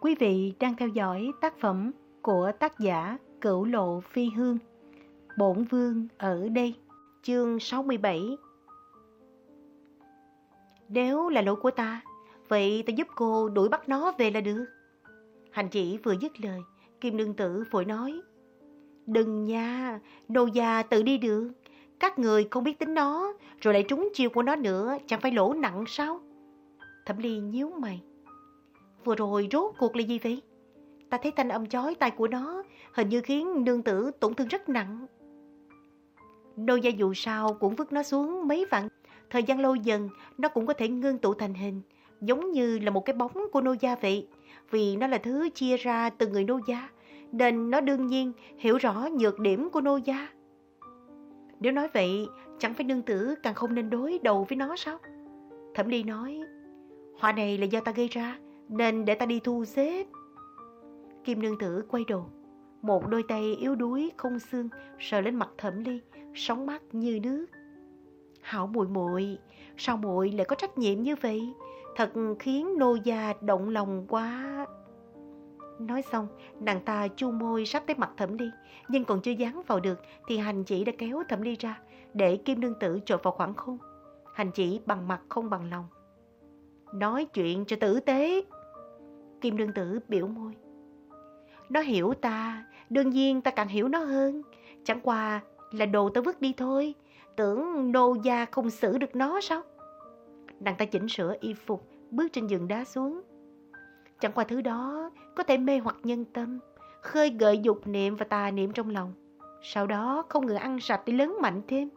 Quý vị đang theo dõi tác phẩm của tác giả Cửu Lộ Phi Hương. Bổn Vương ở đây, chương 67. Nếu là lỗi của ta, vậy ta giúp cô đuổi bắt nó về là được. Hành chỉ vừa dứt lời, Kim Nương Tử vội nói. Đừng nha, nô già tự đi được. Các người không biết tính nó, rồi lại trúng chiêu của nó nữa, chẳng phải lỗ nặng sao? Thẩm Ly nhíu mày. Vừa rồi rốt cuộc là gì vậy? Ta thấy thanh âm chói tai của nó, hình như khiến nương tử tổn thương rất nặng. Nô gia dù sao cũng vứt nó xuống mấy vạn. Thời gian lâu dần, nó cũng có thể ngưng tụ thành hình, giống như là một cái bóng của nô gia vậy. Vì nó là thứ chia ra từ người nô gia, nên nó đương nhiên hiểu rõ nhược điểm của nô gia. Nếu nói vậy, chẳng phải nương tử càng không nên đối đầu với nó sao? Thẩm Ly nói, họa này là do ta gây ra, nên để ta đi thu xếp. Kim nương tử quay đầu, một đôi tay yếu đuối không xương sờ lên mặt Thẩm Ly, sóng mắt như nước. Hảo muội muội, sao muội lại có trách nhiệm như vậy? Thật khiến nô gia động lòng quá. Nói xong, nàng ta chu môi sắp tới mặt Thẩm Ly, nhưng còn chưa dán vào được thì hành chỉ đã kéo Thẩm Ly ra để Kim Nương Tử trộn vào khoảng khung. Hành chỉ bằng mặt không bằng lòng. Nói chuyện cho tử tế. Kim Đương Tử biểu môi. Nó hiểu ta, đương nhiên ta càng hiểu nó hơn. Chẳng qua là đồ ta vứt đi thôi. Tưởng nô gia không xử được nó sao? Nàng ta chỉnh sửa y phục, bước trên giường đá xuống. Chẳng qua thứ đó có thể mê hoặc nhân tâm, khơi gợi dục niệm và tà niệm trong lòng. Sau đó không ngừng ăn sạch để lớn mạnh thêm.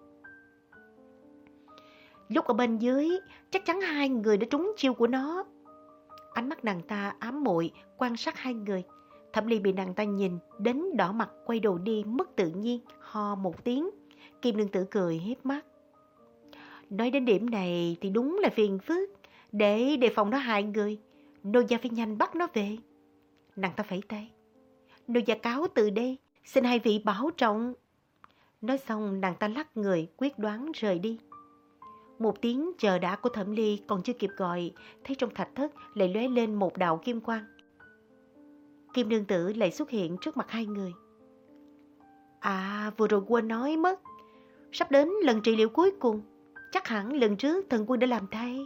Lúc ở bên dưới, chắc chắn hai người đã trúng chiêu của nó. Ánh mắt nàng ta ám muội quan sát hai người. Thẩm Ly bị nàng ta nhìn, đến đỏ mặt quay đầu đi mất tự nhiên, ho một tiếng. Kim Nương Tử cười hiếp mắt. Nói đến điểm này thì đúng là phiền phức, để đề phòng nó hại người. Nô gia phải nhanh bắt nó về. Nàng ta phải tay. Nô gia cáo từ đây, xin hai vị bảo trọng. Nói xong nàng ta lắc người, quyết đoán rời đi. Một tiếng chờ đã của thẩm ly còn chưa kịp gọi, thấy trong thạch thất lại lóe lên một đạo kim quang. Kim nương tử lại xuất hiện trước mặt hai người. À, vừa rồi quên nói mất. Sắp đến lần trị liệu cuối cùng. Chắc hẳn lần trước thần quân đã làm thay.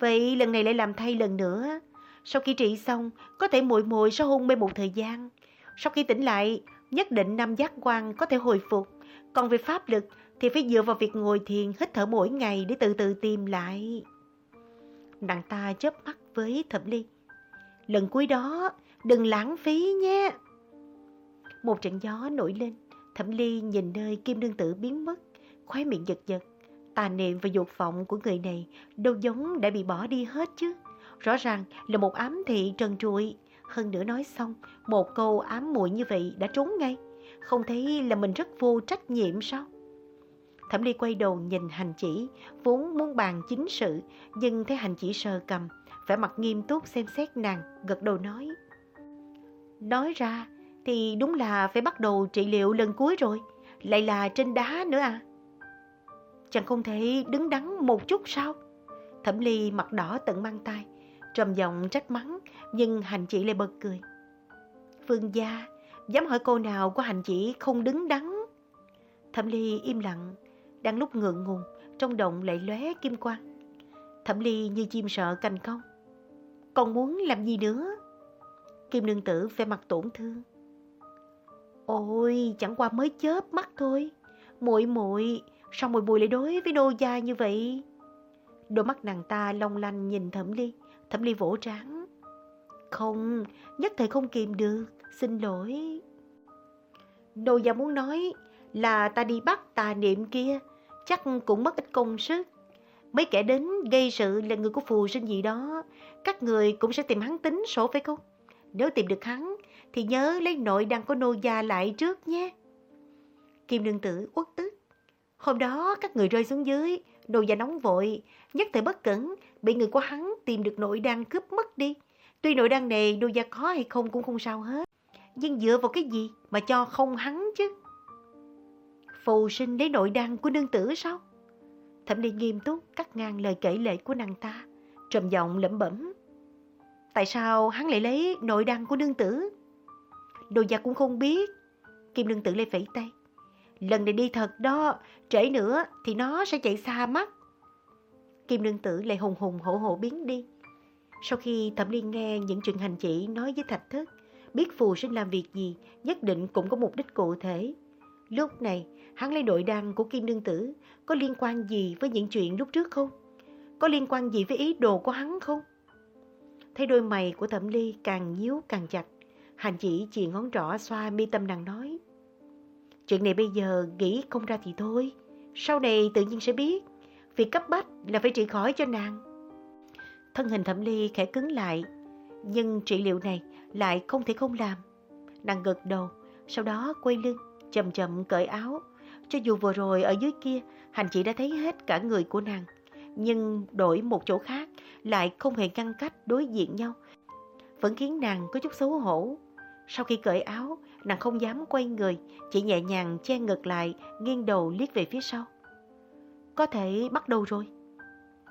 Vậy lần này lại làm thay lần nữa. Sau khi trị xong, có thể muội muội sẽ hôn mê một thời gian. Sau khi tỉnh lại, nhất định năm giác quan có thể hồi phục. Còn về pháp lực thì phải dựa vào việc ngồi thiền hít thở mỗi ngày để từ từ tìm lại. Nàng ta chớp mắt với Thẩm Ly. Lần cuối đó, đừng lãng phí nhé. Một trận gió nổi lên, Thẩm Ly nhìn nơi kim đương tử biến mất, khoái miệng giật giật. Tà niệm và dục vọng của người này đâu giống đã bị bỏ đi hết chứ. Rõ ràng là một ám thị trần trụi. Hơn nữa nói xong, một câu ám muội như vậy đã trốn ngay. Không thấy là mình rất vô trách nhiệm sao? Thẩm Ly quay đầu nhìn hành chỉ, vốn muốn bàn chính sự, nhưng thấy hành chỉ sờ cầm, vẻ mặt nghiêm túc xem xét nàng, gật đầu nói. Nói ra thì đúng là phải bắt đầu trị liệu lần cuối rồi, lại là trên đá nữa à. Chẳng không thể đứng đắn một chút sao? Thẩm Ly mặt đỏ tận mang tay, trầm giọng trách mắng, nhưng hành chỉ lại bật cười. Phương gia, dám hỏi cô nào có hành chỉ không đứng đắn? Thẩm Ly im lặng, đang lúc ngượng ngùng, trong động lại lóe kim quang. Thẩm Ly như chim sợ cành câu Còn muốn làm gì nữa? Kim nương tử vẻ mặt tổn thương. Ôi, chẳng qua mới chớp mắt thôi. muội muội sao muội muội lại đối với đô gia như vậy? Đôi mắt nàng ta long lanh nhìn Thẩm Ly, Thẩm Ly vỗ trán. Không, nhất thời không kìm được, xin lỗi. Đô gia muốn nói là ta đi bắt tà niệm kia, chắc cũng mất ít công sức. Mấy kẻ đến gây sự là người của phù sinh gì đó, các người cũng sẽ tìm hắn tính sổ phải không? Nếu tìm được hắn, thì nhớ lấy nội đang có nô gia lại trước nhé. Kim nương tử uất tức. Hôm đó các người rơi xuống dưới, nô gia nóng vội, nhất thời bất cẩn, bị người của hắn tìm được nội đang cướp mất đi. Tuy nội đang này nô gia có hay không cũng không sao hết. Nhưng dựa vào cái gì mà cho không hắn chứ? Phù sinh lấy nội đăng của nương tử sao? Thẩm Ly nghiêm túc cắt ngang lời kể lệ của nàng ta, trầm giọng lẩm bẩm. Tại sao hắn lại lấy nội đăng của nương tử? Đồ gia cũng không biết. Kim nương tử lê vẫy tay. Lần này đi thật đó, trễ nữa thì nó sẽ chạy xa mắt. Kim nương tử lại hùng hùng hổ hổ biến đi. Sau khi Thẩm Liên nghe những chuyện hành chỉ nói với Thạch Thức, biết phù sinh làm việc gì, nhất định cũng có mục đích cụ thể. Lúc này, hắn lấy đội đăng của Kim Nương Tử, có liên quan gì với những chuyện lúc trước không? Có liên quan gì với ý đồ của hắn không? Thấy đôi mày của Thẩm Ly càng nhíu càng chặt, hành chỉ chỉ ngón trỏ xoa mi tâm nàng nói. Chuyện này bây giờ nghĩ không ra thì thôi, sau này tự nhiên sẽ biết. Việc cấp bách là phải trị khỏi cho nàng. Thân hình Thẩm Ly khẽ cứng lại, nhưng trị liệu này lại không thể không làm. Nàng gật đầu, sau đó quay lưng, chậm chậm cởi áo. Cho dù vừa rồi ở dưới kia, hành chỉ đã thấy hết cả người của nàng. Nhưng đổi một chỗ khác lại không hề ngăn cách đối diện nhau. Vẫn khiến nàng có chút xấu hổ. Sau khi cởi áo, nàng không dám quay người, chỉ nhẹ nhàng che ngực lại, nghiêng đầu liếc về phía sau. Có thể bắt đầu rồi.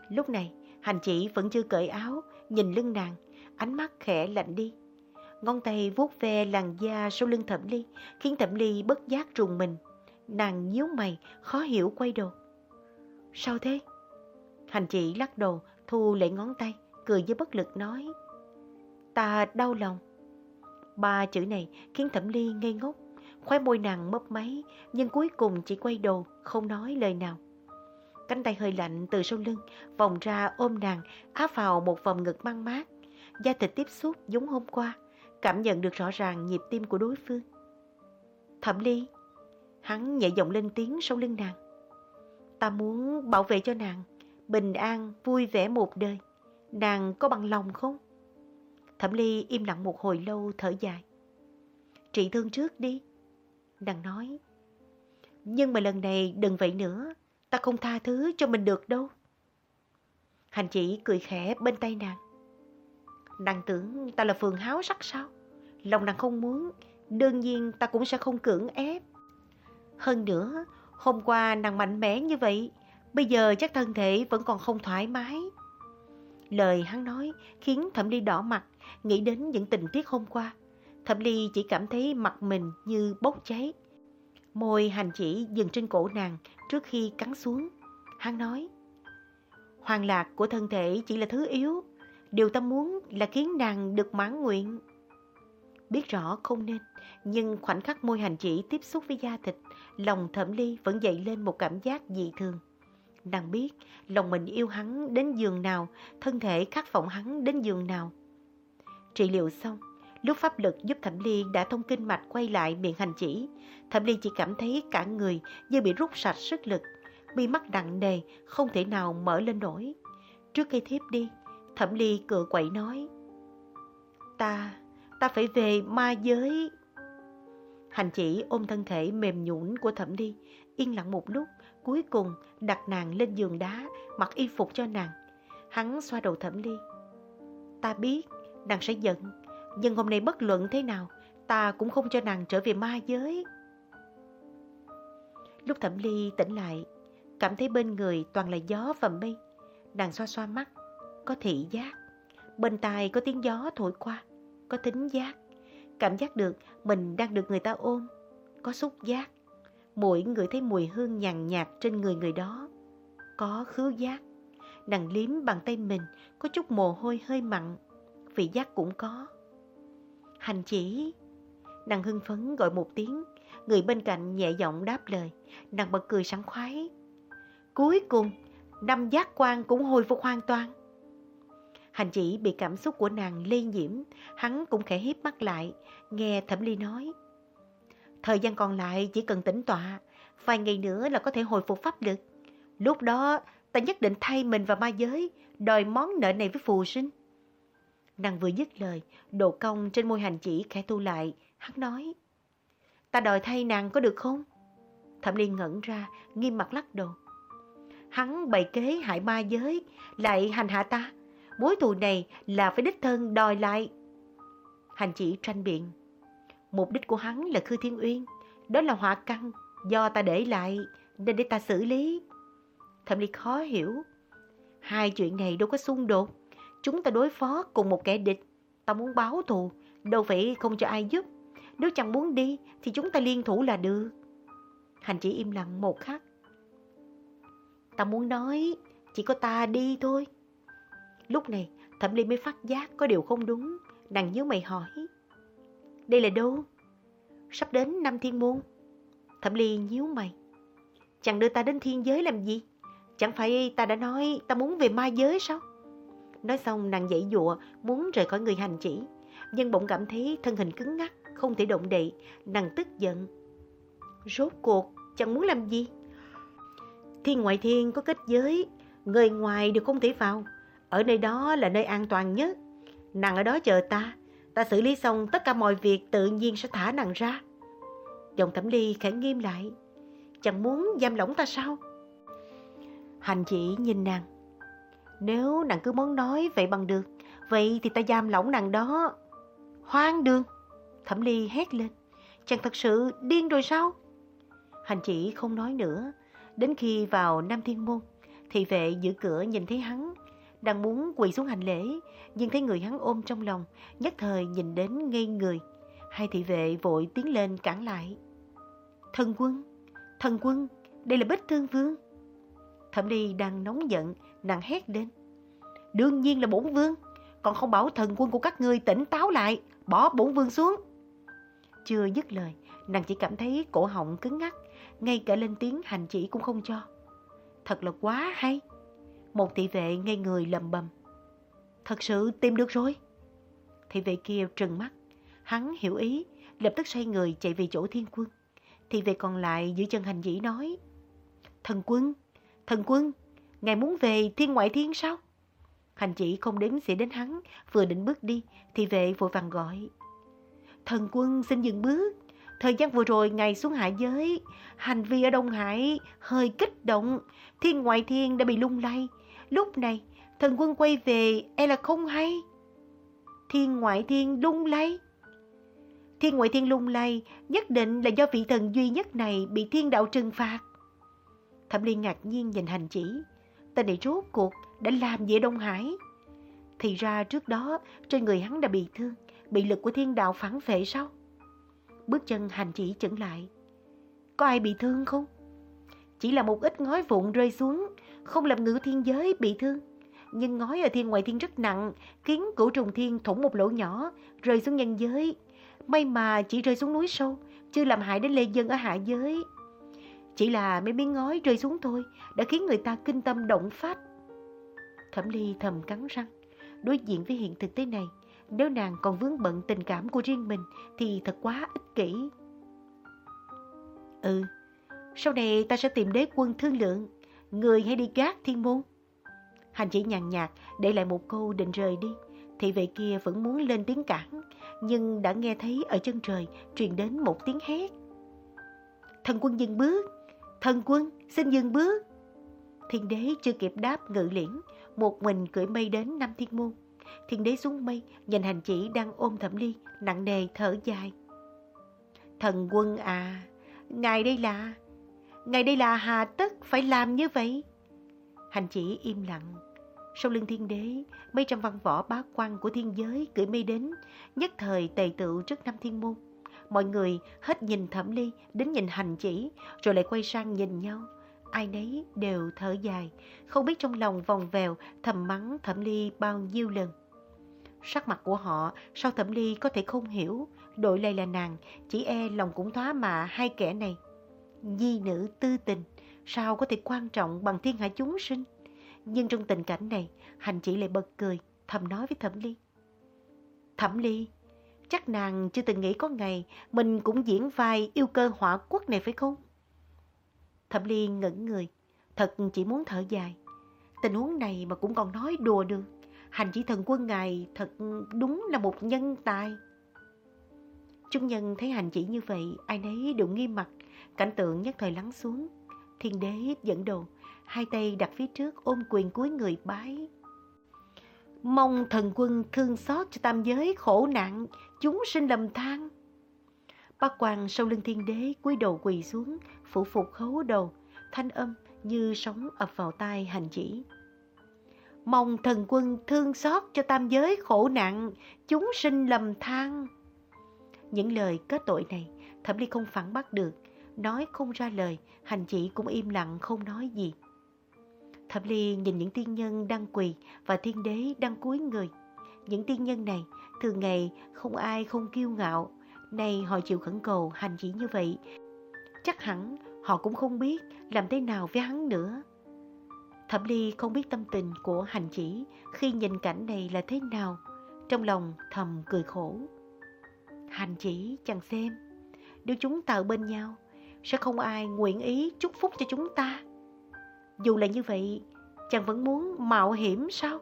Lúc này, hành chỉ vẫn chưa cởi áo, nhìn lưng nàng, ánh mắt khẽ lạnh đi. Ngón tay vuốt ve làn da sau lưng thẩm ly, khiến thẩm ly bất giác rùng mình. Nàng nhíu mày, khó hiểu quay đầu. Sao thế? Hành chỉ lắc đầu, thu lại ngón tay, cười với bất lực nói. Ta đau lòng. Ba chữ này khiến thẩm ly ngây ngốc. Khóe môi nàng mấp máy, nhưng cuối cùng chỉ quay đầu, không nói lời nào. Cánh tay hơi lạnh từ sau lưng, vòng ra ôm nàng, áp vào một vòng ngực mang mát. Da thịt tiếp xúc giống hôm qua, cảm nhận được rõ ràng nhịp tim của đối phương. Thẩm ly, hắn nhẹ giọng lên tiếng sau lưng nàng. Ta muốn bảo vệ cho nàng, bình an, vui vẻ một đời. Nàng có bằng lòng không? Thẩm ly im lặng một hồi lâu thở dài. Trị thương trước đi. Nàng nói. Nhưng mà lần này đừng vậy nữa. Ta không tha thứ cho mình được đâu. Hành chỉ cười khẽ bên tay nàng. Nàng tưởng ta là phường háo sắc sao? Lòng nàng không muốn, đương nhiên ta cũng sẽ không cưỡng ép. Hơn nữa, hôm qua nàng mạnh mẽ như vậy, bây giờ chắc thân thể vẫn còn không thoải mái. Lời hắn nói khiến Thẩm Ly đỏ mặt, nghĩ đến những tình tiết hôm qua. Thẩm Ly chỉ cảm thấy mặt mình như bốc cháy. Môi hành chỉ dừng trên cổ nàng trước khi cắn xuống. Hắn nói, Hoàng lạc của thân thể chỉ là thứ yếu, Điều ta muốn là khiến nàng được mãn nguyện. Biết rõ không nên, nhưng khoảnh khắc môi hành chỉ tiếp xúc với da thịt, lòng thẩm ly vẫn dậy lên một cảm giác dị thường. Nàng biết lòng mình yêu hắn đến giường nào, thân thể khát vọng hắn đến giường nào. Trị liệu xong, lúc pháp lực giúp Thẩm Ly đã thông kinh mạch quay lại miệng hành chỉ, Thẩm Ly chỉ cảm thấy cả người như bị rút sạch sức lực, mi mắt nặng nề, không thể nào mở lên nổi. Trước khi thiếp đi, Thẩm Ly cửa quậy nói. Ta, ta phải về ma giới. Hành chỉ ôm thân thể mềm nhũn của Thẩm Ly, yên lặng một lúc, cuối cùng đặt nàng lên giường đá, mặc y phục cho nàng. Hắn xoa đầu Thẩm Ly. Ta biết, nàng sẽ giận, nhưng hôm nay bất luận thế nào, ta cũng không cho nàng trở về ma giới. Lúc Thẩm Ly tỉnh lại, cảm thấy bên người toàn là gió và mây. Nàng xoa xoa mắt, có thị giác. Bên tai có tiếng gió thổi qua, có tính giác. Cảm giác được mình đang được người ta ôm, có xúc giác. Mỗi người thấy mùi hương nhàn nhạt trên người người đó, có khứu giác. Nàng liếm bằng tay mình, có chút mồ hôi hơi mặn, vị giác cũng có. Hành chỉ, nàng hưng phấn gọi một tiếng, người bên cạnh nhẹ giọng đáp lời, nàng bật cười sảng khoái. Cuối cùng, năm giác quan cũng hồi phục hoàn toàn. Hành chỉ bị cảm xúc của nàng lây nhiễm, hắn cũng khẽ hiếp mắt lại, nghe Thẩm Ly nói. Thời gian còn lại chỉ cần tĩnh tọa, vài ngày nữa là có thể hồi phục pháp lực. Lúc đó, ta nhất định thay mình vào ma giới, đòi món nợ này với phù sinh. Nàng vừa dứt lời, độ cong trên môi hành chỉ khẽ thu lại, hắn nói. Ta đòi thay nàng có được không? Thẩm Ly ngẩn ra, nghiêm mặt lắc đầu. Hắn bày kế hại ma giới, lại hành hạ ta mối thù này là phải đích thân đòi lại. Hành chỉ tranh biện. Mục đích của hắn là Khư Thiên Uyên, đó là họa căn do ta để lại nên để ta xử lý. Thẩm Ly khó hiểu. Hai chuyện này đâu có xung đột. Chúng ta đối phó cùng một kẻ địch. Ta muốn báo thù, đâu phải không cho ai giúp. Nếu chẳng muốn đi thì chúng ta liên thủ là được. Hành chỉ im lặng một khắc. Ta muốn nói, chỉ có ta đi thôi. Lúc này, Thẩm Ly mới phát giác có điều không đúng. Nàng nhớ mày hỏi. Đây là đâu? Sắp đến năm thiên môn. Thẩm Ly nhíu mày. Chẳng đưa ta đến thiên giới làm gì? Chẳng phải ta đã nói ta muốn về ma giới sao? Nói xong nàng dậy dụa muốn rời khỏi người hành chỉ. Nhưng bỗng cảm thấy thân hình cứng ngắc, không thể động đậy. Nàng tức giận. Rốt cuộc, chẳng muốn làm gì? Thiên ngoại thiên có kết giới, người ngoài đều không thể vào. Ở nơi đó là nơi an toàn nhất. Nàng ở đó chờ ta. Ta xử lý xong tất cả mọi việc tự nhiên sẽ thả nàng ra. chồng thẩm ly khẽ nghiêm lại. Chẳng muốn giam lỏng ta sao? Hành chỉ nhìn nàng. Nếu nàng cứ muốn nói vậy bằng được, vậy thì ta giam lỏng nàng đó. Hoang đường! Thẩm ly hét lên. Chàng thật sự điên rồi sao? Hành chỉ không nói nữa. Đến khi vào Nam Thiên Môn, thị vệ giữ cửa nhìn thấy hắn, đang muốn quỳ xuống hành lễ, nhưng thấy người hắn ôm trong lòng, nhất thời nhìn đến ngây người. Hai thị vệ vội tiến lên cản lại. Thần quân, thần quân, đây là Bích Thương Vương. Thẩm Ly đang nóng giận, nàng hét lên. Đương nhiên là bổn vương, còn không bảo thần quân của các ngươi tỉnh táo lại, bỏ bổn vương xuống. Chưa dứt lời, nàng chỉ cảm thấy cổ họng cứng ngắc, ngay cả lên tiếng hành chỉ cũng không cho. Thật là quá hay. Một thị vệ ngay người lầm bầm. Thật sự tìm được rồi. Thị vệ kia trừng mắt. Hắn hiểu ý, lập tức xoay người chạy về chỗ thiên quân. Thị vệ còn lại giữ chân hành dĩ nói. Thần quân, thần quân, ngài muốn về thiên ngoại thiên sao? Hành chỉ không đếm sẽ đến hắn, vừa định bước đi, thì vệ vội vàng gọi. Thần quân xin dừng bước. Thời gian vừa rồi ngài xuống hạ giới, hành vi ở Đông Hải hơi kích động, thiên ngoại thiên đã bị lung lay. Lúc này, thần quân quay về e là không hay. Thiên ngoại thiên lung lay. Thiên ngoại thiên lung lay nhất định là do vị thần duy nhất này bị thiên đạo trừng phạt. Thẩm Liên ngạc nhiên nhìn hành chỉ. Tên này rốt cuộc đã làm gì ở Đông Hải? Thì ra trước đó trên người hắn đã bị thương, bị lực của thiên đạo phản phệ sao? Bước chân hành chỉ chững lại. Có ai bị thương không? Chỉ là một ít ngói vụn rơi xuống, không làm ngữ thiên giới bị thương. Nhưng ngói ở thiên ngoại thiên rất nặng, khiến cửu trùng thiên thủng một lỗ nhỏ, rơi xuống nhân giới. May mà chỉ rơi xuống núi sâu, chưa làm hại đến lê dân ở hạ giới. Chỉ là mấy miếng ngói rơi xuống thôi, đã khiến người ta kinh tâm động phách. Thẩm Ly thầm cắn răng, đối diện với hiện thực thế này, nếu nàng còn vướng bận tình cảm của riêng mình thì thật quá ích kỷ. Ừ, sau này ta sẽ tìm đế quân thương lượng, người hãy đi gác thiên môn. Hành chỉ nhàn nhạt để lại một câu định rời đi, thị vệ kia vẫn muốn lên tiếng cản, nhưng đã nghe thấy ở chân trời truyền đến một tiếng hét. Thần quân dừng bước, thần quân xin dừng bước. Thiên đế chưa kịp đáp ngự liễn, một mình cưỡi mây đến năm thiên môn. Thiên đế xuống mây, nhìn hành chỉ đang ôm thẩm ly, nặng nề thở dài. Thần quân à, ngài đây là... Ngài đây là hà tất phải làm như vậy. Hành chỉ im lặng. Sau lưng thiên đế, mấy trăm văn võ bá quan của thiên giới cưỡi mây đến, nhất thời tề tự trước năm thiên môn. Mọi người hết nhìn thẩm ly đến nhìn hành chỉ, rồi lại quay sang nhìn nhau. Ai nấy đều thở dài, không biết trong lòng vòng vèo thầm mắng thẩm ly bao nhiêu lần. Sắc mặt của họ sao thẩm ly có thể không hiểu, đội lại là nàng, chỉ e lòng cũng thoá mà hai kẻ này. Nhi nữ tư tình, sao có thể quan trọng bằng thiên hạ chúng sinh? Nhưng trong tình cảnh này, hành chỉ lại bật cười, thầm nói với thẩm ly. Thẩm ly, chắc nàng chưa từng nghĩ có ngày mình cũng diễn vai yêu cơ hỏa quốc này phải không? Thẩm ly ngẩn người, thật chỉ muốn thở dài. Tình huống này mà cũng còn nói đùa được hành chỉ thần quân ngài thật đúng là một nhân tài. Chúng nhân thấy hành chỉ như vậy, ai nấy đều nghiêm mặt, cảnh tượng nhất thời lắng xuống. Thiên đế dẫn đồ hai tay đặt phía trước ôm quyền cuối người bái. Mong thần quân thương xót cho tam giới khổ nạn, chúng sinh lầm than. Bác quan sau lưng thiên đế cúi đầu quỳ xuống, phủ phục khấu đầu, thanh âm như sóng ập vào tai hành chỉ. Mong thần quân thương xót cho tam giới khổ nạn chúng sinh lầm than. Những lời kết tội này, Thẩm Ly không phản bác được, nói không ra lời, hành chỉ cũng im lặng không nói gì. Thẩm Ly nhìn những tiên nhân đang quỳ và thiên đế đang cúi người. Những tiên nhân này thường ngày không ai không kiêu ngạo, nay họ chịu khẩn cầu hành chỉ như vậy. Chắc hẳn họ cũng không biết làm thế nào với hắn nữa. Thẩm Ly không biết tâm tình của hành chỉ khi nhìn cảnh này là thế nào, trong lòng thầm cười khổ. Hành chỉ chẳng xem, nếu chúng ta ở bên nhau, sẽ không ai nguyện ý chúc phúc cho chúng ta. Dù là như vậy, chàng vẫn muốn mạo hiểm sao?